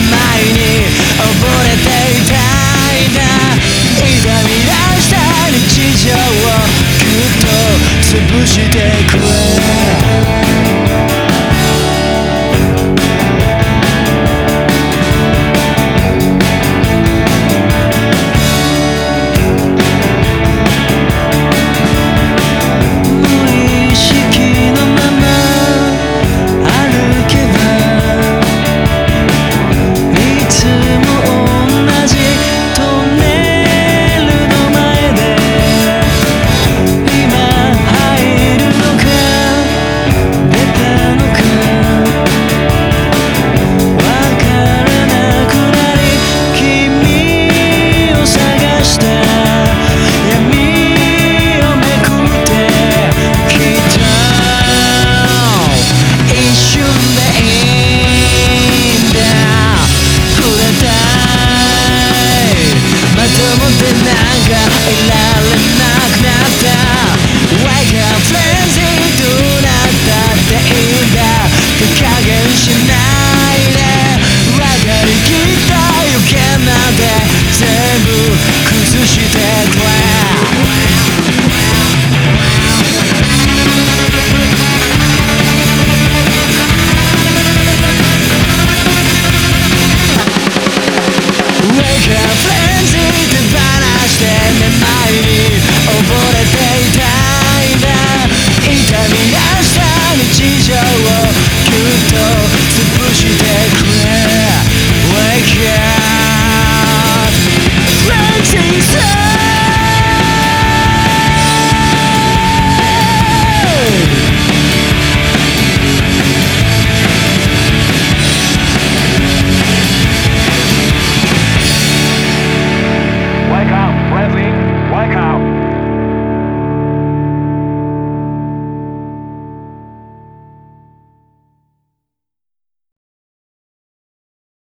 に溺れていたいんだいざした日常をぐっと潰してく